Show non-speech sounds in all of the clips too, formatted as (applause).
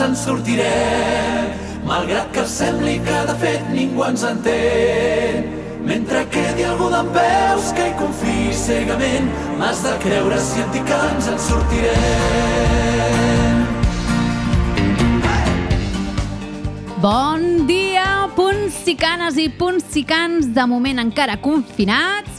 en sortirem, malgrat que sembli que de fet ningú ens entén. Mentre quedi algú d'en peus que hi confiï cegament, m'has de creure si et dic que ens en sortirem. Bon dia, puntsicanes i puntsicans, de moment encara confinats.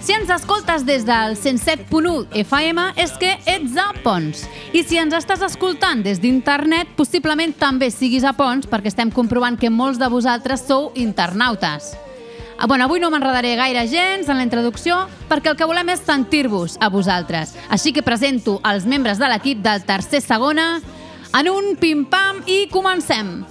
Si ens escoltes des del 107.1 FM és que ets a Pons. I si ens estàs escoltant des d'internet, possiblement també siguis a Pons perquè estem comprovant que molts de vosaltres sou internautes. Ah, bueno, avui no m'enredaré gaire gens en la introducció perquè el que volem és sentir-vos a vosaltres. Així que presento els membres de l'equip del tercer segona en un pim-pam i comencem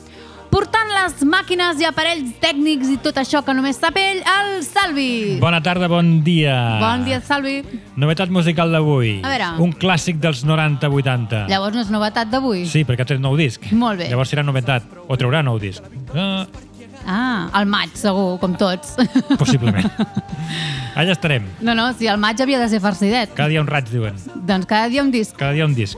portant les màquines i aparells tècnics i tot això que només sap ell, el Salvi. Bona tarda, bon dia. Bon dia, Salvi. Novetat musical d'avui. A veure. Un clàssic dels 90-80. Llavors no és novetat d'avui? Sí, perquè ha tret nou disc. Molt bé. Llavors serà novetat. O traurà nou disc. Uh, Ah, al maig, segur, com tots. possiblement. (laughs) Allà estarem. No, no, si al maig havia de ser farcidet. Cada dia un raig, diuen. Doncs cada dia un disc. Cada dia un disc.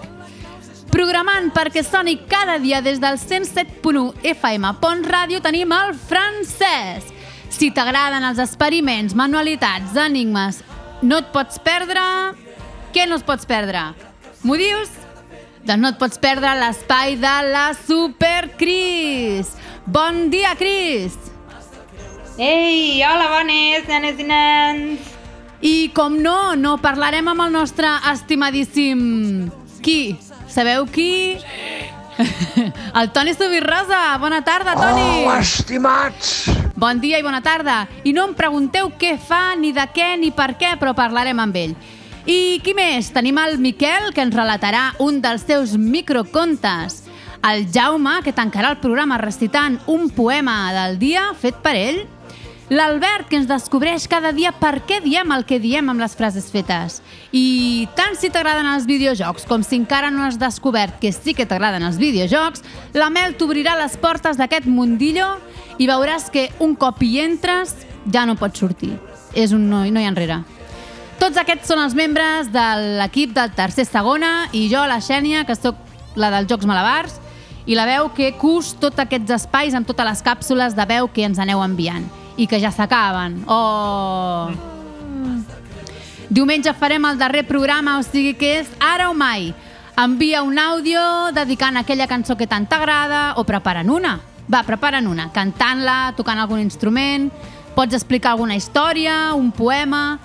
Programant perquè soni cada dia des del 107.1 FM Pont Ràdio tenim el francès. Si t'agraden els experiments, manualitats, enigmes, no et pots perdre... Què no et pots perdre? M'ho dius? Doncs no et pots perdre l'espai de la Super Cris. Bon dia, Cris! Ei, hola, bones, nenes i nens. I com no, no parlarem amb el nostre estimadíssim... Qui? Sabeu qui? Sí. (laughs) El Toni Subirrosa. Bona tarda, Toni. Oh, estimats! Bon dia i bona tarda. I no em pregunteu què fa, ni de què, ni per què, però parlarem amb ell. I qui més? Tenim el Miquel, que ens relatarà un dels seus microcontes. El Jaume, que tancarà el programa recitant un poema del dia fet per ell. L'Albert, que ens descobreix cada dia per què diem el que diem amb les frases fetes. I tant si t'agraden els videojocs com si encara no has descobert que sí que t'agraden els videojocs, la Mel t'obrirà les portes d'aquest mundillo i veuràs que un cop hi entres ja no pots sortir. És un no, no hi enrere. Tots aquests són els membres de l'equip del tercer segona i jo, la Xènia, que sóc la dels Jocs Malabars, i la veu que cus tots aquests espais amb totes les càpsules de veu que ens aneu enviant i que ja s'acaben. Oh! Diumenge farem el darrer programa, o sigui que és ara o mai. Envia un àudio dedicant aquella cançó que tant t'agrada o prepara'n una. Va, prepara'n una, cantant-la, tocant algun instrument, pots explicar alguna història, un poema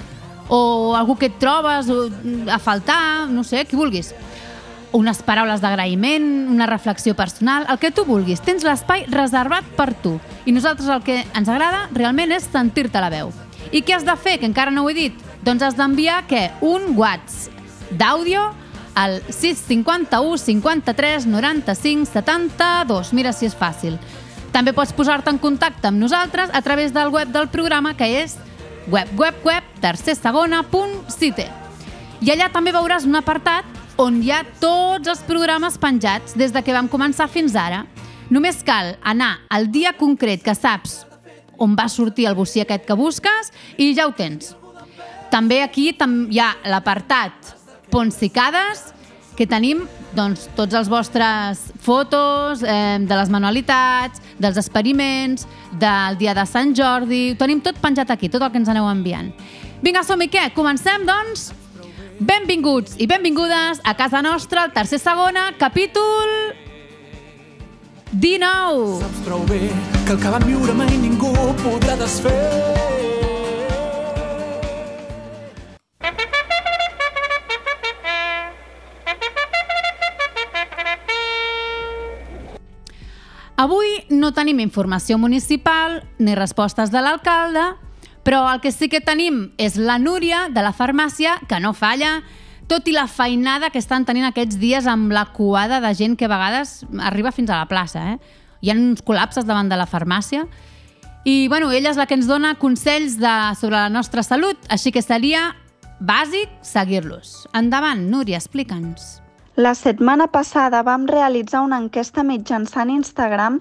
o algú que et trobes o, a faltar, no sé, qui vulguis. Unes paraules d'agraïment, una reflexió personal, el que tu vulguis. Tens l'espai reservat per tu. I nosaltres el que ens agrada realment és sentir-te la veu. I què has de fer, que encara no ho he dit? Doncs has d'enviar, què? Un WhatsApp d'àudio al 651 53 95 72. Mira si és fàcil. També pots posar-te en contacte amb nosaltres a través del web del programa, que és web, web, web, tercersegona.cite. I allà també veuràs un apartat on hi ha tots els programes penjats des de que vam començar fins ara. Només cal anar al dia concret que saps on va sortir el bocí aquest que busques i ja ho tens. També aquí tam hi ha l'apartat Ponsicades, que tenim doncs, tots els vostres fotos eh, de les manualitats, dels experiments, del dia de Sant Jordi... Ho tenim tot penjat aquí, tot el que ens aneu enviant. Vinga, som-hi, què? Comencem, doncs? Benvinguts i benvingudes a casa nostra, el tercer segona, capítol... 19. Saps prou bé que el que vam viure mai ningú podrà desfer. Avui no tenim informació municipal ni respostes de l'alcalde, però el que sí que tenim és la Núria de la farmàcia, que no falla, tot i la feinada que estan tenint aquests dies amb la coada de gent que a vegades arriba fins a la plaça. Eh? Hi ha uns col·lapses davant de la farmàcia. I bueno, ella és la que ens dona consells de, sobre la nostra salut, així que seria bàsic seguir-los. Endavant, Núria, explica'ns. La setmana passada vam realitzar una enquesta mitjançant Instagram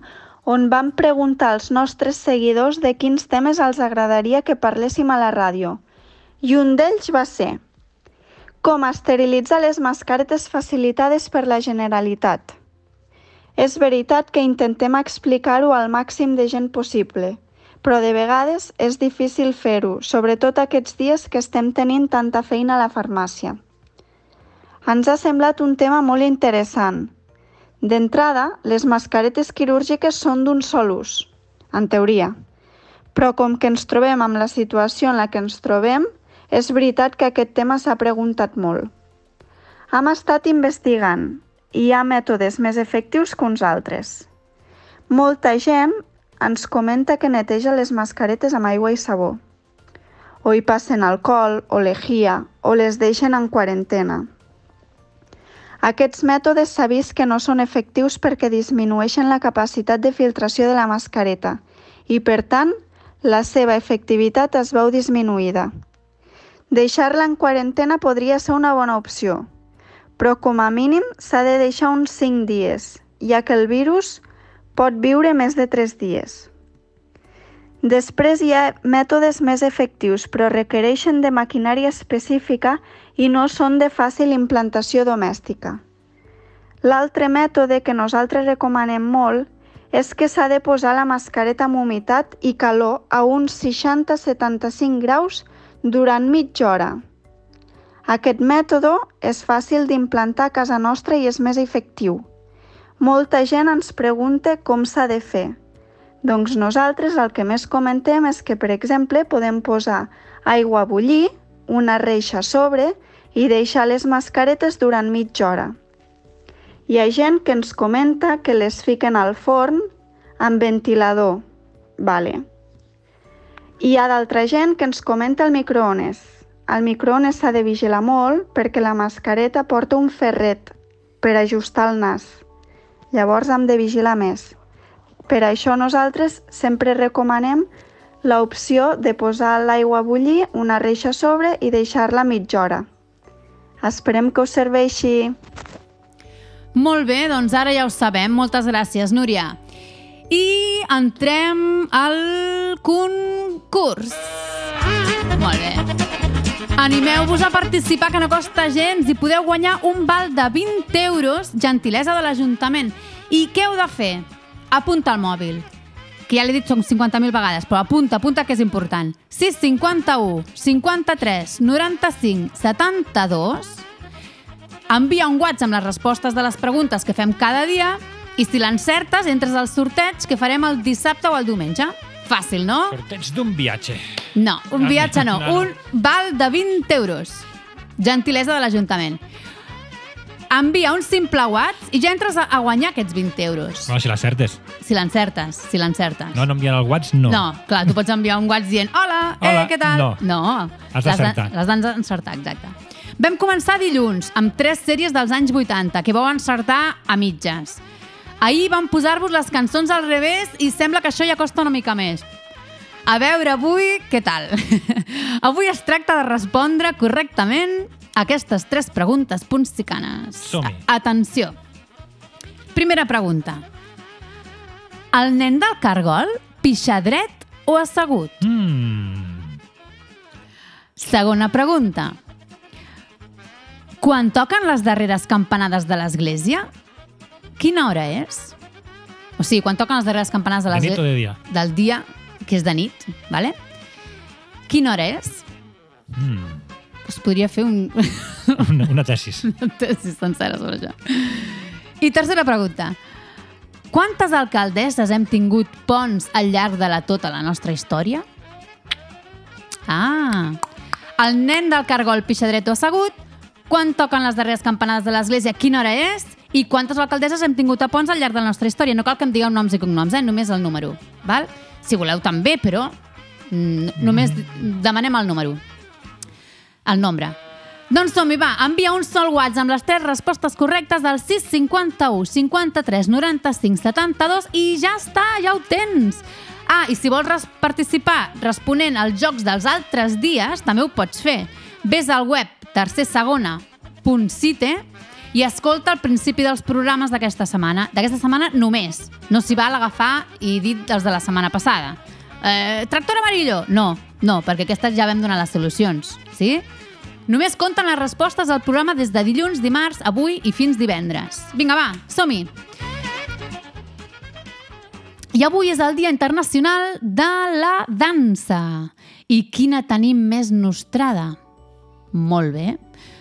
on vam preguntar als nostres seguidors de quins temes els agradaria que parléssim a la ràdio. I un d'ells va ser com esterilitzar les mascaretes facilitades per la Generalitat. És veritat que intentem explicar-ho al màxim de gent possible, però de vegades és difícil fer-ho, sobretot aquests dies que estem tenint tanta feina a la farmàcia. Ens ha semblat un tema molt interessant. D'entrada, les mascaretes quirúrgiques són d'un sol ús, en teoria. Però com que ens trobem amb la situació en la que ens trobem, és veritat que aquest tema s'ha preguntat molt. Hem estat investigant i hi ha mètodes més efectius que uns altres. Molta gent ens comenta que neteja les mascaretes amb aigua i sabó. O hi passen alcohol o lejia o les deixen en quarantena. Aquests mètodes s'ha vist que no són efectius perquè disminueixen la capacitat de filtració de la mascareta i, per tant, la seva efectivitat es veu disminuïda. Deixar-la en quarantena podria ser una bona opció, però com a mínim s'ha de deixar uns 5 dies, ja que el virus pot viure més de 3 dies. Després hi ha mètodes més efectius, però requereixen de maquinària específica i no són de fàcil implantació domèstica. L'altre mètode que nosaltres recomanem molt és que s'ha de posar la mascareta amb humitat i calor a uns 60-75 graus durant mitja hora. Aquest mètode és fàcil d'implantar a casa nostra i és més efectiu. Molta gent ens pregunta com s'ha de fer. Doncs nosaltres el que més comentem és que, per exemple, podem posar aigua a bullir, una reixa a sobre i deixar les mascaretes durant mitja hora. Hi ha gent que ens comenta que les fiquen al forn amb ventilador. Vale. Hi ha d'altra gent que ens comenta el microones. El microones s'ha de vigilar molt perquè la mascareta porta un ferret per ajustar el nas. Llavors hem de vigilar més. Per això nosaltres sempre recomanem l'opció de posar l'aigua a bullir, una reixa a sobre i deixar-la mitja hora. Esperem que us serveixi. Molt bé, doncs ara ja ho sabem. Moltes gràcies, Núria. I entrem al concurs. Molt bé. Animeu-vos a participar, que no costa gens, i podeu guanyar un val de 20 euros, gentilesa de l'Ajuntament. I què heu de fer? Apunta al mòbil, que ja l'he dit són 50.000 vegades, però apunta, apunta que és important. 651 53 95 72 envia un WhatsApp amb les respostes de les preguntes que fem cada dia i si l'encertes, entres al sorteig que farem el dissabte o el diumenge. Fàcil, no? Sorteig d'un viatge. No, un Ah, viatge no, no, no. un val de 20 euros. Gentilesa de l'Ajuntament. Envia un simple WhatsApp i ja entres a, guanyar aquests 20 euros. No, si l'acertes. Si l'encertes, si l'encertes. No, no enviant el WhatsApp, no. No, clar, tu pots enviar un WhatsApp dient Hola, Hola, eh, què tal? no. no. Has d'encertar. L'has d'encertar, exacte. Vam començar dilluns amb tres sèries dels anys 80 que vau encertar a mitges. Ahir vam posar-vos les cançons al revés i sembla que això ja costa una mica més. A veure, avui, què tal? (laughs) avui es tracta de respondre correctament aquestes tres preguntes. A- Atenció. Primera pregunta. El nen del cargol pixa dret o assegut? Mm. Segona pregunta. Quan toquen les darreres campanades de l'església, quina hora és? O sigui, quan toquen les darreres campanades de De nit l'església... o de dia? Del dia, que és de nit, vale? Quina hora és? Mm. Es podria fer un... (laughs) Una, una tesis. (laughs) una tesi sencera sobre això. I tercera pregunta. Quantes alcaldesses hem tingut ponts al llarg de la tota la nostra història? Ah, el nen del cargol pixa dret o assegut, quan toquen les darreres campanades de l'església, quina hora és i quantes alcaldesses hem tingut a ponts al llarg de la nostra història. No cal que em digueu noms i cognoms, eh? només el número. Val? Si voleu també, però mm, només demanem el número. El nombre. Doncs som-hi, va, envia un sol WhatsApp amb les tres respostes correctes del 651 53 95 72 i ja està, ja ho tens. Ah, i si vols participar responent als jocs dels altres dies, també ho pots fer. Ves al web tercersegona.cite i escolta el principi dels programes d'aquesta setmana. D'aquesta setmana només. No s'hi val agafar i dir els de la setmana passada. Eh, tractor amarillo? No, no, perquè aquestes ja vam donar les solucions, sí? Només compten les respostes al programa des de dilluns, dimarts, avui i fins divendres. Vinga, va, som-hi! I avui és el Dia Internacional de la Dansa. I quina tenim més nostrada? Molt bé.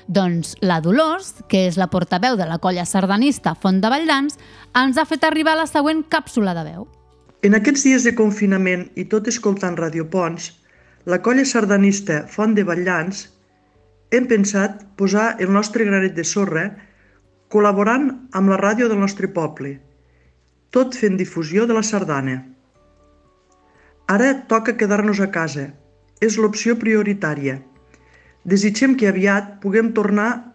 Doncs la Dolors, que és la portaveu de la colla sardanista Font de Valldans, ens ha fet arribar la següent càpsula de veu. En aquests dies de confinament i tot escoltant Radio Pons, la colla sardanista Font de Valllans hem pensat posar el nostre granet de sorra col·laborant amb la ràdio del nostre poble, tot fent difusió de la sardana. Ara toca quedar-nos a casa. És l'opció prioritària. Desitgem que aviat puguem tornar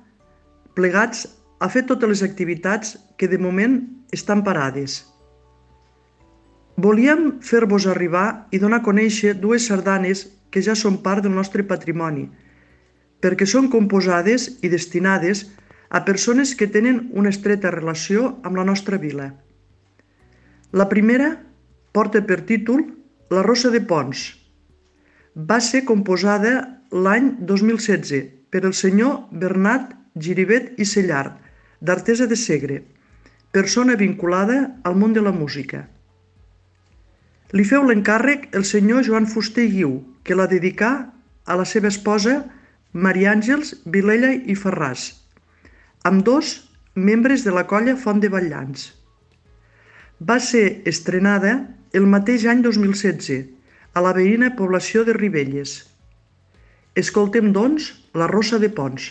plegats a fer totes les activitats que de moment estan parades. Volíem fer-vos arribar i donar a conèixer dues sardanes que ja són part del nostre patrimoni, perquè són composades i destinades a persones que tenen una estreta relació amb la nostra vila. La primera porta per títol La Rosa de Pons. Va ser composada l'any 2016 per el senyor Bernat Giribet i Cellart, d'Artesa de Segre, persona vinculada al món de la música. Li feu l'encàrrec el senyor Joan Fuster Guiu, que la dedicà a la seva esposa Maria Àngels Vilella i Ferràs, amb dos membres de la colla Font de Batllans. Va ser estrenada el mateix any 2016 a la veïna població de Ribelles. Escoltem, doncs, la Rosa de Pons.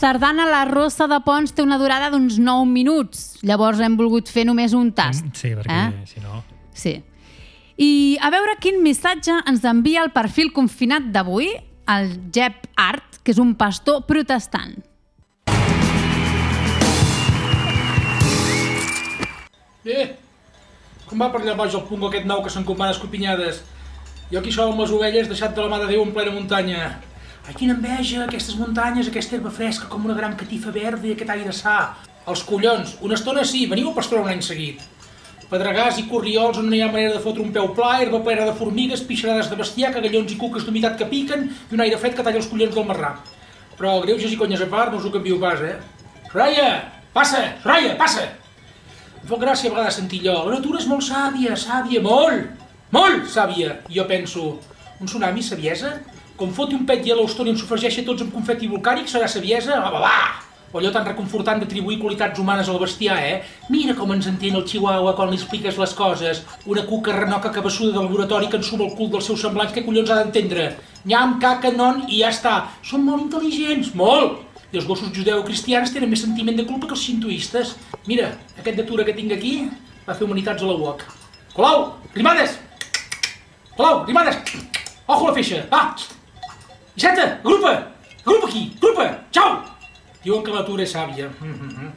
sardana La Rossa de Pons té una durada d'uns 9 minuts. Llavors hem volgut fer només un tast. Mm, sí, perquè eh? si no... Sí. I a veure quin missatge ens envia el perfil confinat d'avui, el Jeb Art, que és un pastor protestant. Bé, com va per allà baix el pungo aquest nou que s'encomana escopinyades? Jo aquí sóc amb les ovelles deixat de la mà de Déu en plena muntanya. Ai, quina enveja, aquestes muntanyes, aquesta herba fresca com una gran catifa verda i aquest aire sa. Els collons, una estona sí, veniu a pasturar un any seguit. Pedregars i corriols on no hi ha manera de fotre un peu pla, herba plena de formigues, pixarades de bestiar, cagallons i cuques d'humitat que piquen i un aire fred que talla els collons del marrà. Però greuges i conyes a part no us ho canvio pas, eh? Soraya, passa, Soraya, passa! Em fa gràcia a vegades sentir allò. La natura és molt sàvia, sàvia, molt, molt sàvia. I jo penso, un tsunami saviesa? Com foti un pet Yellowstone i ens sofregeixi tots amb confeti volcànic, serà saviesa? Va, va, va! O allò tan reconfortant d'atribuir qualitats humanes al bestiar, eh? Mira com ens entén el chihuahua quan li expliques les coses. Una cuca renoca cabassuda de laboratori que ensuma el cul dels seus semblants, què collons ha d'entendre? Nyam, caca, non i ja està. Són molt intel·ligents, molt! I els gossos judeu-cristians tenen més sentiment de culpa que els xintoistes. Mira, aquest datura que tinc aquí va fer humanitats a la UOC. Colau, rimades! Colau, rimades! Ojo la feixa, va! Ixeta, agrupa! Agrupa aquí, agrupa! Xau! Diuen que la natura és sàvia. Mm -hmm.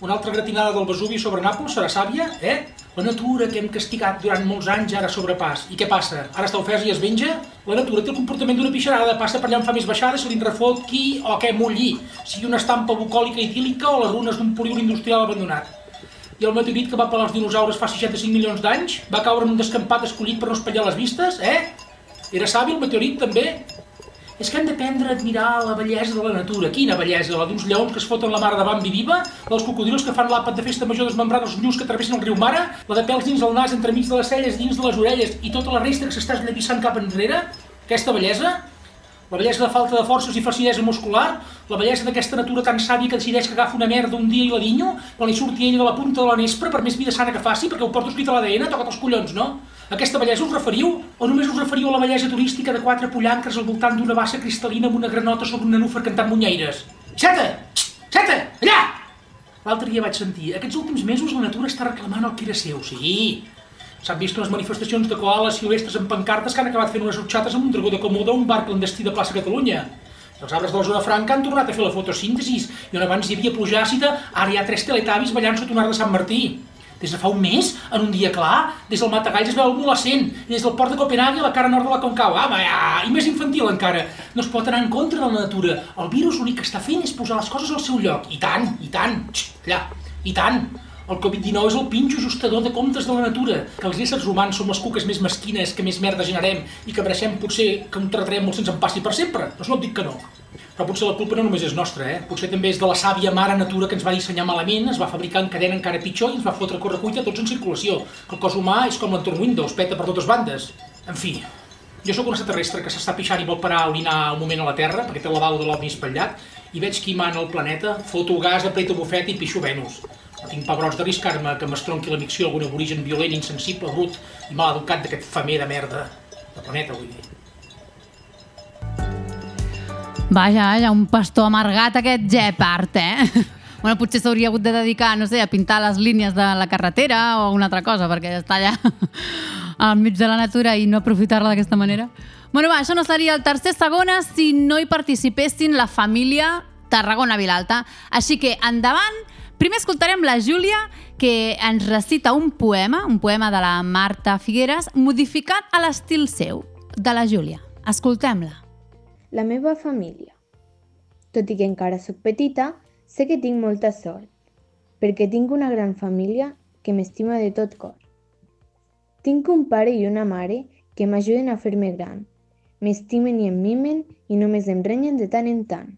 Una altra gratinada del Vesuvi sobre Nàpols serà sàvia, eh? La natura que hem castigat durant molts anys ara sobrepàs. I què passa? Ara està ofès i es venja? La natura té el comportament d'una pixarada, passa per allà on fa més baixada, se li refot qui o què mulli, sigui una estampa bucòlica idíl·lica o les runes d'un polígon industrial abandonat. I el meteorit que va pelar els dinosaures fa 65 milions d'anys va caure en un descampat escollit per no espatllar les vistes, eh? Era savi el meteorit també? És que hem d'aprendre a admirar la bellesa de la natura. Quina bellesa? La d'uns lleons que es foten la mare de Bambi viva, la dels cocodrils que fan l'àpat de festa major desmembrat els nyus que travessen el riu Mare, la de pèls dins del nas, entremig de les celles, dins de les orelles i tota la resta que s'està esllavissant cap enrere? Aquesta bellesa? La bellesa de falta de forces i facidesa muscular? La bellesa d'aquesta natura tan sàvia que decideix que agafa una merda un dia i la dinyo quan li surti ella de la punta de la nespra per més vida sana que faci, perquè ho porto escrit a l'ADN, toca't els collons, no? Aquesta bellesa us referiu? O només us referiu a la bellesa turística de quatre pollancres al voltant d'una bassa cristal·lina amb una granota sobre un nenúfer cantant munyeires? Xeta! Xeta! Allà! L'altre dia vaig sentir, aquests últims mesos la natura està reclamant el que era seu, sí. S'han vist unes manifestacions de koalas silvestres amb pancartes que han acabat fent unes utxates amb un dragó de Komodo a un bar clandestí de plaça Catalunya. Els arbres de la zona franca han tornat a fer la fotosíntesis i on abans hi havia pluja àcida, ara hi ha tres teletavis ballant sota un arc de Sant Martí. Des de fa un mes, en un dia clar, des del Matagalls es veu el Molacent, i des del port de Copenhague a la cara nord de la Concagua, ah, ja, i més infantil encara. No es pot anar en contra de la natura. El virus l'únic que està fent és posar les coses al seu lloc. I tant, i tant, allà, i tant. El Covid-19 és el pinxo ajustador de comptes de la natura, que els éssers humans som les cuques més mesquines que més merda generem i que mereixem potser que un terratrèmol molt sense en passi per sempre. Doncs no et dic que no. Però potser la culpa no només és nostra, eh? Potser també és de la sàvia mare natura que ens va dissenyar malament, es va fabricar en cadena encara pitjor i ens va fotre a correcuita tots en circulació. Que el cos humà és com l'entorn Windows, peta per totes bandes. En fi, jo sóc un extraterrestre que s'està pixant i vol parar a orinar un moment a la Terra, perquè té el lavabo de l'OVNI espatllat, i veig qui mana el planeta, foto gas, apreta bufet i pixo Venus. No tinc pebrots d'arriscar-me que m'estronqui la micció algun aborigen violent, insensible, brut i mal educat d'aquest famer de merda. De planeta, vull dir. Vaja, vaja, un pastor amargat aquest Gepard, eh? (laughs) Bueno, potser s'hauria hagut de dedicar, no sé, a pintar les línies de la carretera o alguna altra cosa, perquè està allà (laughs) al mig de la natura i no aprofitar-la d'aquesta manera. Bueno, va, això no seria el tercer segona si no hi participessin la família Tarragona-Vilalta. Així que, endavant, primer escoltarem la Júlia, que ens recita un poema, un poema de la Marta Figueres, modificat a l'estil seu, de la Júlia. Escoltem-la. La meva família. Tot i que encara sóc petita, sé que tinc molta sort, perquè tinc una gran família que m'estima de tot cor. Tinc un pare i una mare que m'ajuden a fer-me gran. M'estimen i em mimen i només em renyen de tant en tant.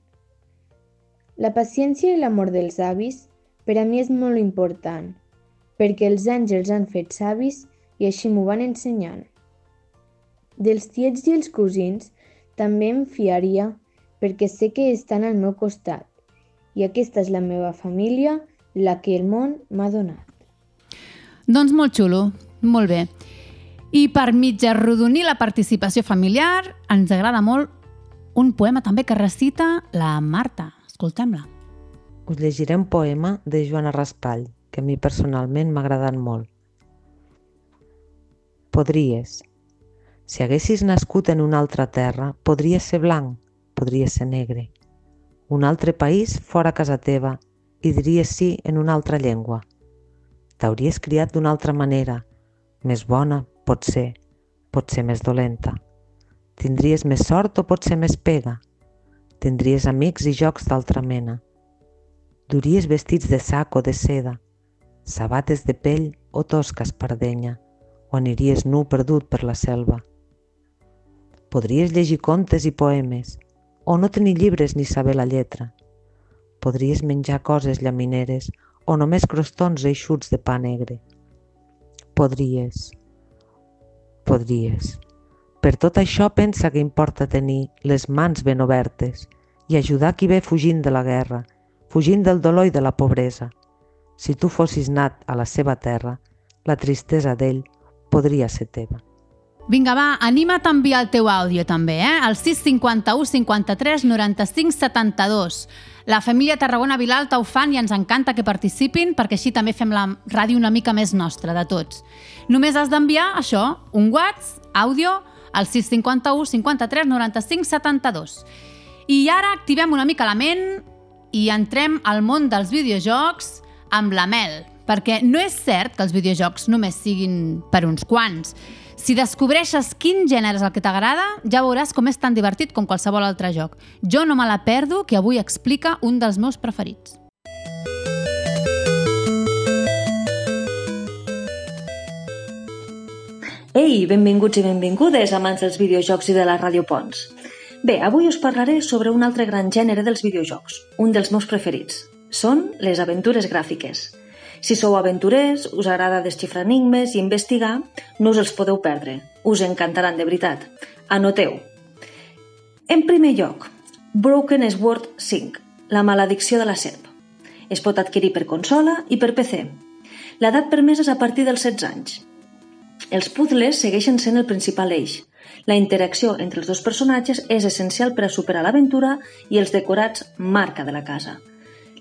La paciència i l'amor dels avis per a mi és molt important, perquè els anys els han fet savis i així m'ho van ensenyant. Dels tiets i els cosins també em fiaria perquè sé que estan al meu costat i aquesta és la meva família, la que el món m'ha donat. Doncs molt xulo, molt bé. I per mig arrodonir la participació familiar, ens agrada molt un poema també que recita la Marta. Escoltem-la. Us llegiré un poema de Joana Raspall, que a mi personalment m'ha agradat molt. Podries. Si haguessis nascut en una altra terra, podria ser blanc, podria ser negre. Un altre país fora casa teva i diries sí en una altra llengua. T'hauries criat d'una altra manera, més bona, potser, potser més dolenta. Tindries més sort o potser més pega. Tindries amics i jocs d'altra mena. Duries vestits de sac o de seda, sabates de pell o tosca espardenya, o aniries nu perdut per la selva. Podries llegir contes i poemes, o no tenir llibres ni saber la lletra. Podries menjar coses llamineres o només crostons eixuts de pa negre. Podries. Podries. Per tot això pensa que importa tenir les mans ben obertes i ajudar qui ve fugint de la guerra, fugint del dolor i de la pobresa. Si tu fossis nat a la seva terra, la tristesa d'ell podria ser teva. Vinga, va, anima't a enviar el teu àudio també, eh? Al 651 53 95 72. La família Tarragona Vilalta ho fan i ens encanta que participin perquè així també fem la ràdio una mica més nostra de tots. Només has d'enviar això, un WhatsApp, àudio, al 651 53 95 72. I ara activem una mica la ment i entrem al món dels videojocs amb la Mel, perquè no és cert que els videojocs només siguin per uns quants. Si descobreixes quin gènere és el que t'agrada, ja veuràs com és tan divertit com qualsevol altre joc. Jo no me la perdo, que avui explica un dels meus preferits. Ei, benvinguts i benvingudes, amants dels videojocs i de la Ràdio Pons. Bé, avui us parlaré sobre un altre gran gènere dels videojocs, un dels meus preferits. Són les aventures gràfiques. Si sou aventurers, us agrada desxifrar enigmes i investigar, no us els podeu perdre. Us encantaran de veritat. Anoteu. En primer lloc, Broken Sword 5, la maledicció de la serp. Es pot adquirir per consola i per PC. L'edat permesa és a partir dels 16 anys. Els puzzles segueixen sent el principal eix. La interacció entre els dos personatges és essencial per a superar l'aventura i els decorats marca de la casa.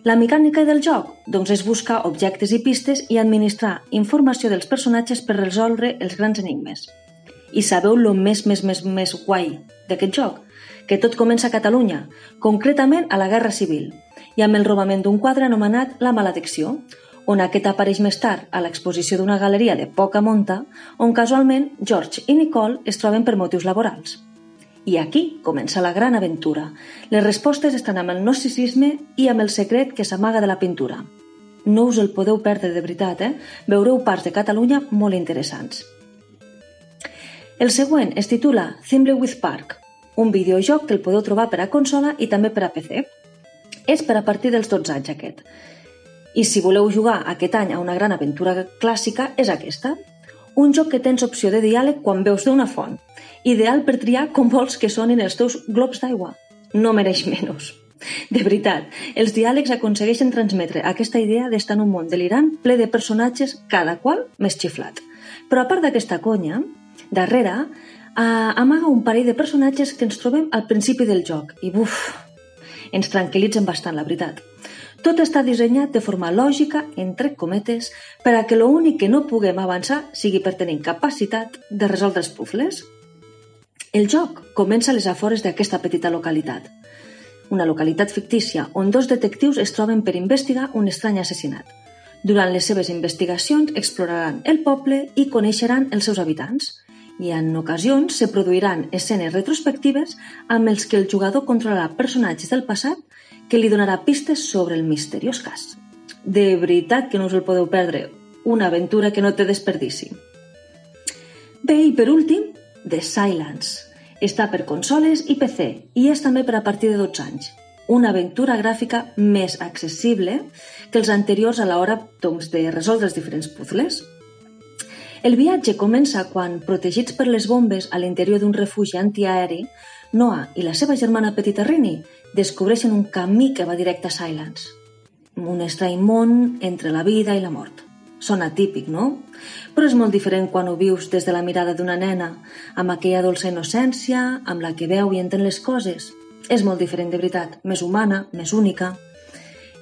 La mecànica del joc doncs, és buscar objectes i pistes i administrar informació dels personatges per resoldre els grans enigmes. I sabeu lo més, més, més, més guai d'aquest joc? Que tot comença a Catalunya, concretament a la Guerra Civil, i amb el robament d'un quadre anomenat La Maledicció, on aquest apareix més tard a l'exposició d'una galeria de poca monta, on casualment George i Nicole es troben per motius laborals. I aquí comença la gran aventura. Les respostes estan amb el gnosticisme i amb el secret que s'amaga de la pintura. No us el podeu perdre de veritat, eh? Veureu parts de Catalunya molt interessants. El següent es titula Thimbleweed Park, un videojoc que el podeu trobar per a consola i també per a PC. És per a partir dels 12 anys aquest. I si voleu jugar aquest any a una gran aventura clàssica, és aquesta. Un joc que tens opció de diàleg quan veus d'una font. Ideal per triar com vols que sonin els teus globs d'aigua. No mereix menys. De veritat, els diàlegs aconsegueixen transmetre aquesta idea d'estar en un món delirant ple de personatges, cada qual més xiflat. Però a part d'aquesta conya, darrere eh, amaga un parell de personatges que ens trobem al principi del joc i buf, ens tranquil·litzen bastant, la veritat. Tot està dissenyat de forma lògica, entre cometes, per a que l'únic que no puguem avançar sigui per tenir capacitat de resoldre els puzzles. El joc comença a les afores d'aquesta petita localitat, una localitat fictícia on dos detectius es troben per investigar un estrany assassinat. Durant les seves investigacions exploraran el poble i coneixeran els seus habitants, i en ocasions se produiran escenes retrospectives amb els que el jugador controlarà personatges del passat que li donarà pistes sobre el misteriós cas. De veritat que no us el podeu perdre, una aventura que no té desperdici. Bé, i per últim, The Silence. Està per consoles i PC i és també per a partir de 12 anys. Una aventura gràfica més accessible que els anteriors a l'hora doncs, de resoldre els diferents puzzles. El viatge comença quan, protegits per les bombes a l'interior d'un refugi antiaeri, Noah i la seva germana petita Rini descobreixen un camí que va directe a Silence. Un estrany món entre la vida i la mort. Sona típic, no? Però és molt diferent quan ho vius des de la mirada d'una nena, amb aquella dolça innocència, amb la que veu i entén les coses. És molt diferent, de veritat, més humana, més única.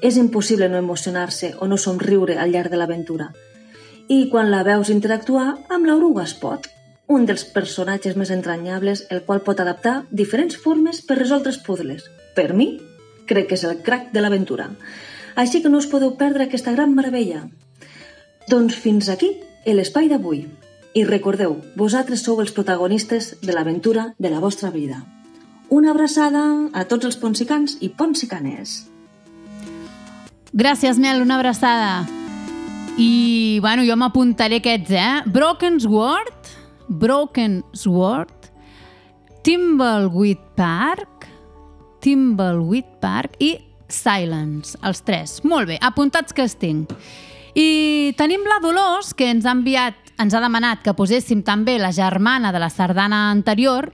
És impossible no emocionar-se o no somriure al llarg de l'aventura. I quan la veus interactuar, amb l'oruga es pot un dels personatges més entranyables, el qual pot adaptar diferents formes per resoldre els puzzles. Per mi, crec que és el crack de l'aventura. Així que no us podeu perdre aquesta gran meravella. Doncs fins aquí l'espai d'avui. I recordeu, vosaltres sou els protagonistes de l'aventura de la vostra vida. Una abraçada a tots els ponsicans i ponsicanes. Gràcies, Nel, una abraçada. I, bueno, jo m'apuntaré aquests, eh? Broken Sword, Broken Sword, Timbleweed Park, Timbleweed Park i Silence, els tres. Molt bé, apuntats que els tinc. I tenim la Dolors, que ens ha enviat, ens ha demanat que poséssim també la germana de la sardana anterior,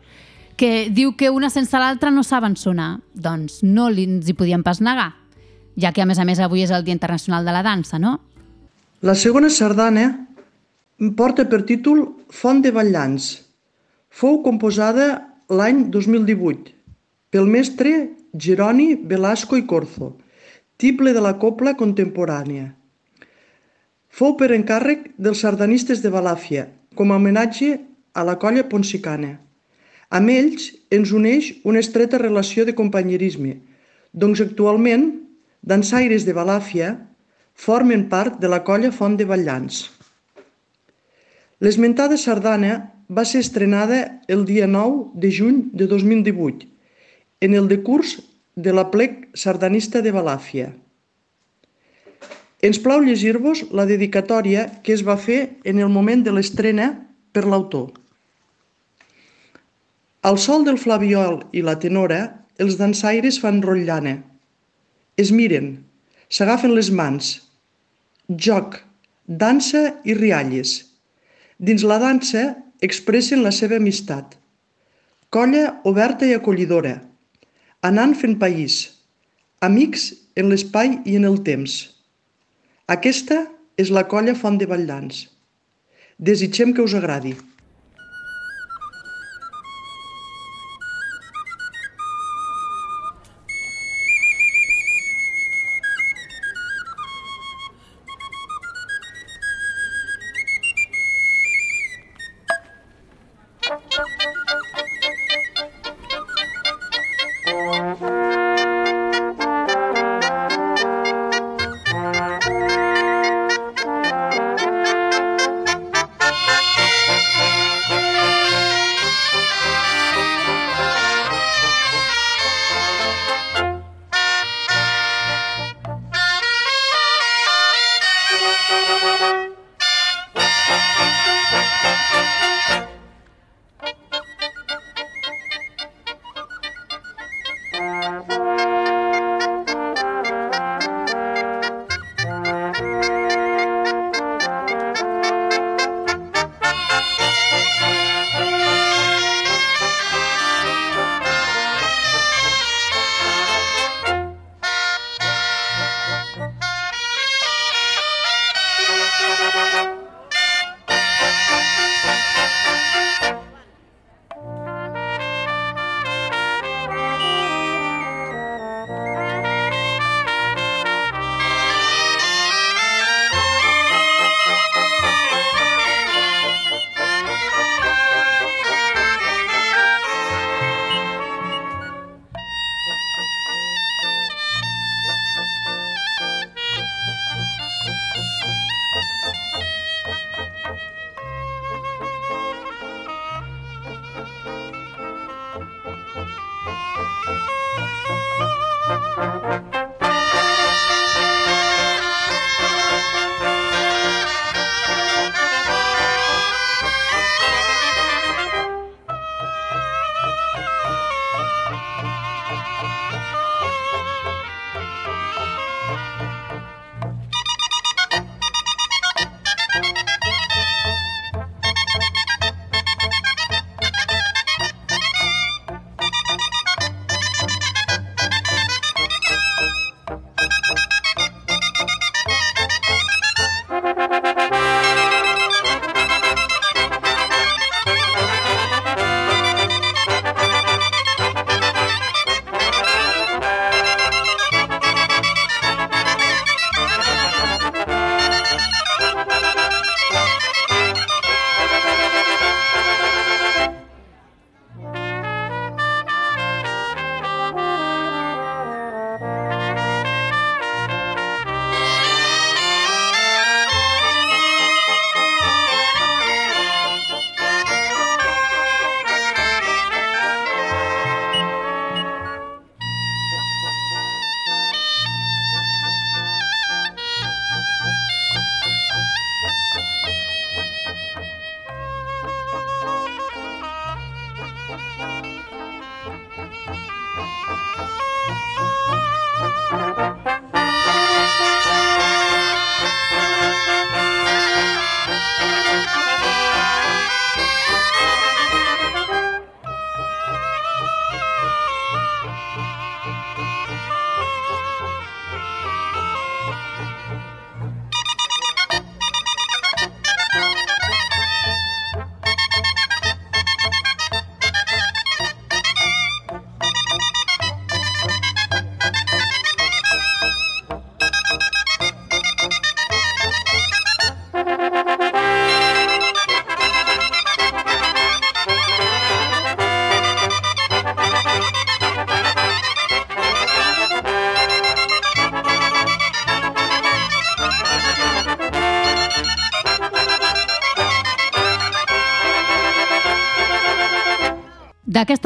que diu que una sense l'altra no saben sonar. Doncs no li, ens hi podíem pas negar, ja que a més a més avui és el Dia Internacional de la Dansa, no? La segona sardana porta per títol Font de Ballans. Fou composada l'any 2018 pel mestre Geroni Velasco i Corzo, tiple de la copla contemporània. Fou per encàrrec dels sardanistes de Balàfia, com a homenatge a la colla ponsicana. Amb ells ens uneix una estreta relació de companyerisme, doncs actualment dansaires de Balàfia formen part de la colla Font de Ballans. L'esmentada sardana va ser estrenada el dia 9 de juny de 2018 en el decurs de la plec sardanista de Balàfia. Ens plau llegir-vos la dedicatòria que es va fer en el moment de l'estrena per l'autor. Al sol del flaviol i la tenora, els dansaires fan rotllana. Es miren, s'agafen les mans. Joc, dansa i rialles. Dins la dansa expressen la seva amistat. Colla oberta i acollidora. Anant fent país. Amics en l'espai i en el temps. Aquesta és la colla Font de Valldans. Desitgem que us agradi.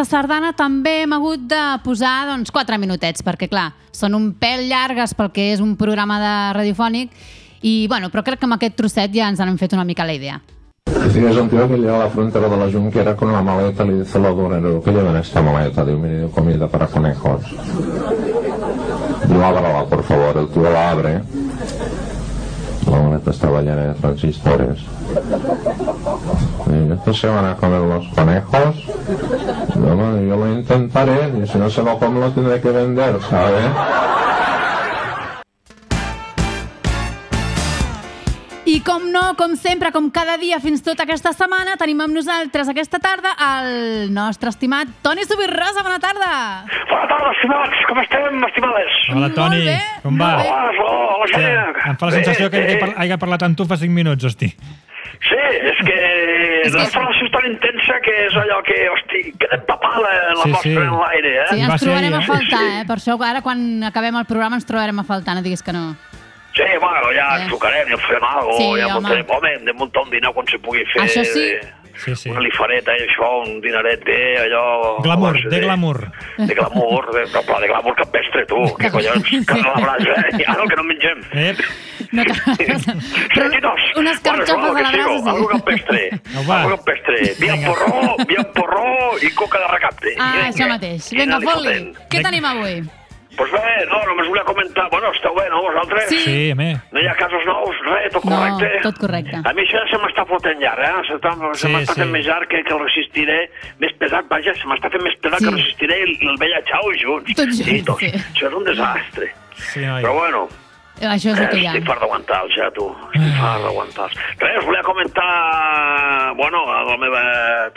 Sardana també hem hagut de posar doncs, 4 minutets, perquè clar, són un pèl llargues pel que és un programa de radiofònic, i, bueno, però crec que amb aquest trosset ja ens han fet una mica la idea. Que llega a la frontera de la Junquera con una maleta, le dice al aduanero, ¿qué lleva en esta maleta? Digo, mire, comida para conejos. Digo, ábrala, por favor. El tío la abre. La maleta estaba llena de transistores. Y estos se van a comer los conejos. No, no, yo lo intentaré. Y si no se lo como, lo tendré que vender, ¿sabes? I com no, com sempre, com cada dia fins tota aquesta setmana, tenim amb nosaltres aquesta tarda el nostre estimat Toni Subirrosa. Bona tarda! Bona tarda, estimats! Com estem, estimades? Hola, Toni. bé, Com va? Hola, hola, hola, Hòstia, em fa la sensació que Bé, he, bé. par hagi parlat amb tu fa 5 minuts, hosti. Sí, és que la relació és tan intensa que és allò que, hosti, queda empapada la Sí, vostra sí. en l'aire, eh? Sí, Va ens ser trobarem ahir, a eh? faltar, Sí, sí. eh? Per això ara, quan acabem el programa, ens trobarem a faltar, no diguis que no. Sí, bueno, ja Eh. trucarem en farem alguna Sí, cosa, ja home. muntarem, home, hem de muntar un dinar quan se pugui fer. Això sí. de- Sí, sí. Una lifareta i això, un dinaret bé, allò... Glamour, base de glamour. De glamour, de, de, de glamour capestre, tu. Que collons, carn a la brasa, eh? I ara el que no mengem. Eh, no quitos. unes carxofes bueno, a la brasa, sí. Algo campestre. Algo campestre. Via porró, via porró i coca de recapte. Ah, això mateix. Vinga, fot-li. fotent. Què tenim avui? Pues bé, no, només volia comentar... Bueno, esteu bé, no, vosaltres? Sí. sí, home. No hi ha casos nous, res, tot No, correcte? tot correcte. A mi això se m'està fotent llarg, eh? Se, Sí, m'està sí. fent més llarg que, que el resistiré. Més pesat, vaja, se m'està fent més pesat Sí. que el resistiré i el, el vell xau junts. Tots junts, sí, tots. sí. Això és un desastre. Sí, noi. Però bueno, Això és el que hi ha. estic fart d'aguantar-los, ja, tu. Estic fart d'aguantar-los. Res, volia comentar, bueno, la meva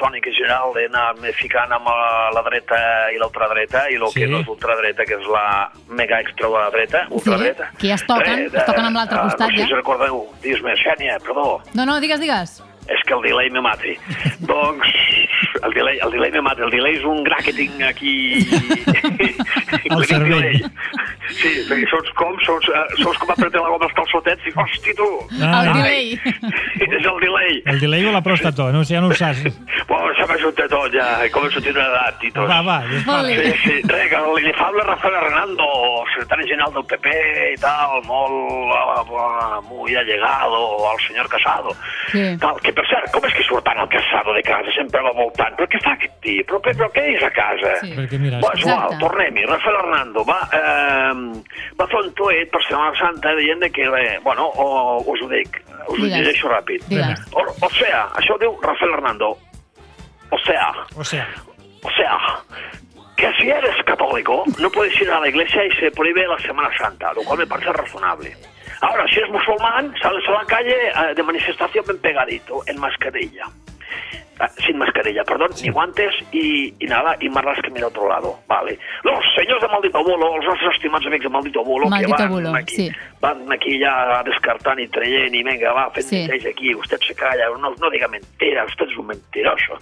tònica general d'anar-me ficant amb la, la dreta i l'ultradreta, i el Sí. que no és ultradreta, que és la mega extra dreta, ultradreta. que ja es toquen, es toquen amb l'altre eh, costat, no sé ja. si recordeu, digues-me, Xènia, perdó, No, no, digues, digues. és que el delay me mati. (laughs) doncs, el delay, el delay me mata. El delay és un gra que tinc aquí... (laughs) (laughs) Tinc cervell. Sí, perquè saps com? Saps, uh, saps com apretar la goma als calçotets? I, hosti, tu! Ah, El ah. delay. (laughs) és el delay. El delay o la pròstata, no ja no ho saps. Bueno, se m'ajunta tot ja, i començo a tindre edat i tot. Va, va, dispara. Sí, sí, res, que l'inefable Rafael Hernando, secretari general del PP i tal, molt, muy allegado al senyor Casado. Sí. Tal, que per cert, com és que surt tant el Casado de casa? Sempre va voltant. Però què fa aquest tio? Però, però què és a casa? Sí. Perquè mira, Bueno, és igual, tornem-hi. Rafael Hernando va, eh, Mm, va fer un tuit per Semana santa de que, eh, bueno, o, us ho dic, us ho Digues. llegeixo ràpid. Digues. O, o sea, això ho diu Rafael Hernando. O sea, O sea, o sea, que si eres católico no puedes ir a la iglesia y se prohíbe la Semana Santa, lo cual me parece razonable. Ahora, si eres musulmán, sales a la calle eh, de manifestación bien pegadito, en mascarilla. Ah, sin mascarilla, perdón, ni guantes y, y nada, y más que mira a otro lado. Vale. Los senyors de Maldito Bulo, els nostres estimats amics de Maldito Bulo, Maldito que van Bulo, aquí, sí. van aquí ja descartant i traient i vinga, va, fent Sí. sí. aquí, usted se calla, no, no diga mentira, usted és un mentiroso.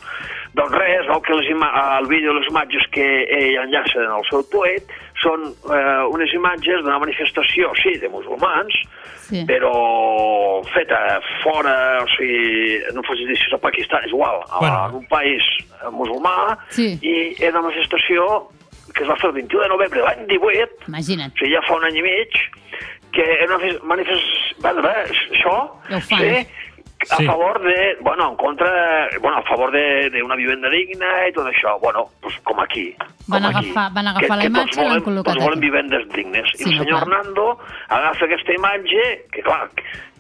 Doncs res, veu que les el vídeo, les imatges que ell enllaça en el seu tuit són eh, unes imatges d'una manifestació, sí, de musulmans, Sí. però feta fora, o sigui, no fos dir si és a Pakistan, és igual, a, Bueno. en un país musulmà, Sí. i era una manifestació que es va fer el 21 de novembre de l'any 18, Imagina't. o sigui, ja fa un any i mig, que era una manifestació... Bé, bé, això, Ja ho fan. sí, a Sí. favor de, bueno, en contra, bueno, a favor de, de una vivenda digna i tot això. Bueno, pues com aquí. Van com aquí. agafar- van agafar la que, imatge que tots i l'han col·locat tots volen aquí. vivendes dignes. Sí, I el no, senyor clar. Hernando agafa aquesta imatge, que clar,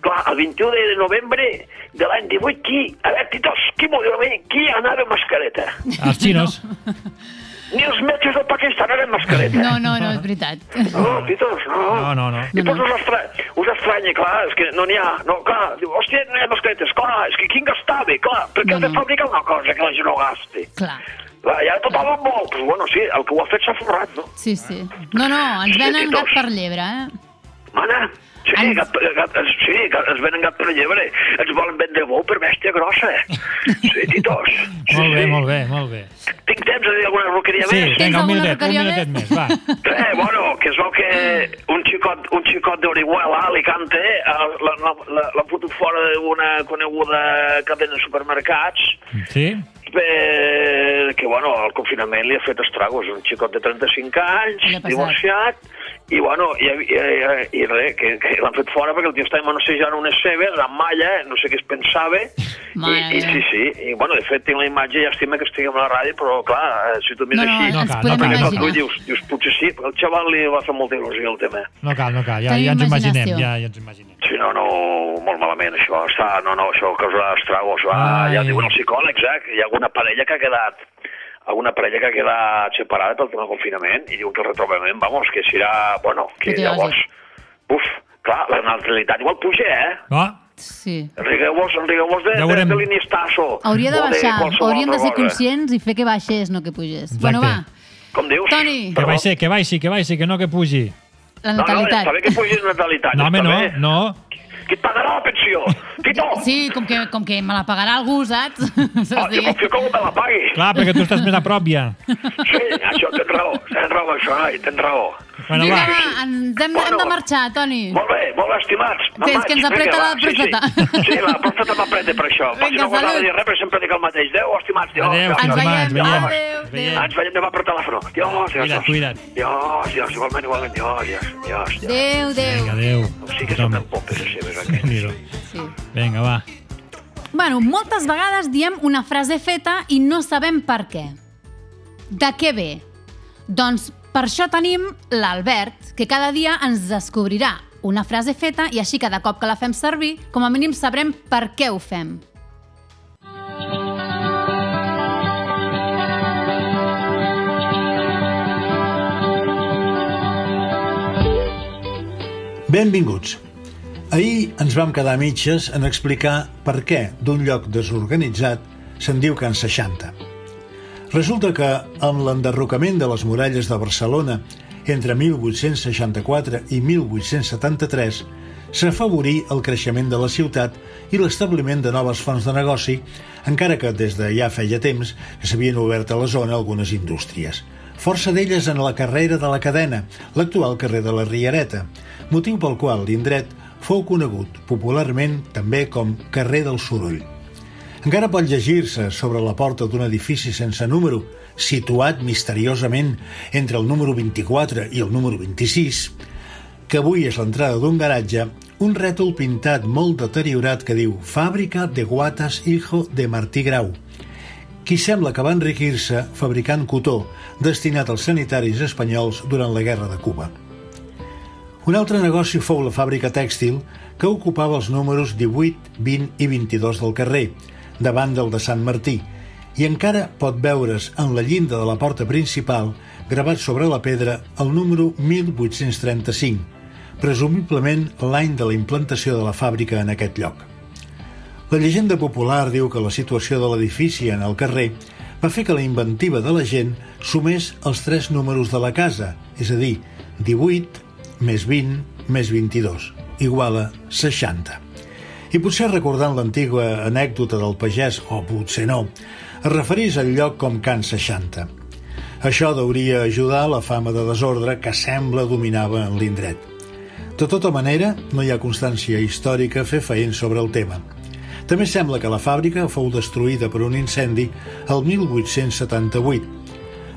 clar, el 21 de novembre de l'any 18, qui, a veure, titos, qui m'ho diu a mi, qui anava amb mascareta? (laughs) Els xinos. (laughs) Ni els metges del Pakistan amb mascareta. No, no, no, és veritat. No, titos, no. No, no, no. I tots us, estra... us estranya, clar, és que no n'hi ha, no, clar, diu, hòstia, no hi ha mascaretes, clar, és que quin gastava, clar, perquè has de fabricar una cosa que la gent no gasti. Clar. Clar, ja tothom en vol, doncs bueno, sí, el que ho ha fet s'ha forrat, no? Sí, sí. No, no, ens venen gat per llebre, eh? Mana, sí, gat, gat, sí, gat, ens venen gat per llebre, ens volen vendre bou per bèstia grossa. (laughs) Sí, titos. Molt bé, molt bé, molt bé. Tinc temps de dir alguna roqueria Sí, més? vinga, un minutet, un minutet més, va. (laughs) Eh, bueno, que es veu que un xicot, un xicot d'Orihuela, Alicante, eh, l'ha- fotut fora d'una coneguda cadena de supermercats, Sí? eh, que, bueno, el confinament li ha fet estragos. Un xicot de 35 anys, divorciat, i, bueno, i, i, i, i res, que, que l'han fet fora perquè el tio estava manossejant unes cebes amb malla, no sé què es pensava, i, i sí, sí, i, bueno, de fet tinc la imatge, llàstima que estiguem a la ràdio, però clar, eh, si tu mires No, no, així... No cal, perquè clar, imaginar. tu dius, dius, potser sí, però el xaval li va fer molta il·lusió el tema. No cal, no cal, ja, ja ens imaginem, ja, ja ens imaginem. Sí, no, no, molt malament això, està, no, no, això causa estragos, va, Ai. ja diuen els psicòlegs, eh, que hi ha alguna parella que ha quedat alguna parella que ha quedat separada pel tema del confinament i diu que el retrobament, vamos, que serà, bueno, que llavors, uf, clar, la natalitat igual puja, eh? Ah, Sí. Rigueu-vos rigueu de, Ja de, de l'inistasso. Hauria de baixar, qualsevol hauríem de ser conscients i fer que baixés, no que pugés. Bueno, va, Com dius? Toni, que baixi, que baixi, que baixi, que no que pugi. la No, no, natalitat. està bé que pugi la natalitat. No, home, no, no. Qui et pagarà la pensió? Tito! Sí, com que, com que me la pagarà algú, saps? Oh, (laughs) Saps jo confio que algú me la pagui. Clar, perquè tu estàs més a prop ja. Sí, això tens raó, tens raó, això, noi, tens raó. Bueno, Vinga, va. ens hem, hem de marxar, Toni. Molt bé, molt bé, Que és que ens apreta la prostata. Sí, sí. sí, la prostata m'apreta per això. Per si Vinga, no m'agrada dir res, però sempre dic el mateix. Adéu, estimats. Adéu, Adéu, ens veiem. Ens veiem. Ens veiem demà per telèfon. Adiós, adiós. Cuida't, cuida't. Adiós, adiós, igualment, igualment. Adiós, adiós. Adéu, adéu. Vinga, adéu. Sí que són ben popes, les seves, aquestes. Sí. Vinga, va. Bueno, moltes vegades diem una frase feta i no sabem per què. De què ve? Doncs per això tenim l'Albert, que cada dia ens descobrirà una frase feta i així cada cop que la fem servir, com a mínim sabrem per què ho fem. Benvinguts. Ahir ens vam quedar mitges en explicar per què d'un lloc desorganitzat se'n diu Can 60. Resulta que amb l'enderrocament de les muralles de Barcelona entre 1864 i 1873 s'afavorí el creixement de la ciutat i l'establiment de noves fonts de negoci, encara que des de ja feia temps que s'havien obert a la zona algunes indústries. Força d'elles en la carrera de la cadena, l'actual carrer de la Riereta, motiu pel qual l'indret fou conegut popularment també com carrer del Soroll. Encara pot llegir-se sobre la porta d'un edifici sense número, situat misteriosament entre el número 24 i el número 26, que avui és l'entrada d'un garatge, un rètol pintat molt deteriorat que diu Fàbrica de guatas hijo de Martí Grau, qui sembla que va enriquir-se fabricant cotó destinat als sanitaris espanyols durant la Guerra de Cuba. Un altre negoci fou la fàbrica tèxtil que ocupava els números 18, 20 i 22 del carrer, davant del de Sant Martí, i encara pot veure's en la llinda de la porta principal, gravat sobre la pedra, el número 1835, presumiblement l'any de la implantació de la fàbrica en aquest lloc. La llegenda popular diu que la situació de l'edifici en el carrer va fer que la inventiva de la gent sumés els tres números de la casa, és a dir, 18 més 20 més 22, igual a 60. I potser recordant l'antiga anècdota del pagès, o potser no, es referís al lloc com Can 60. Això hauria ajudar la fama de desordre que sembla dominava en l'indret. De tota manera, no hi ha constància històrica fefaent sobre el tema. També sembla que la fàbrica fou destruïda per un incendi el 1878.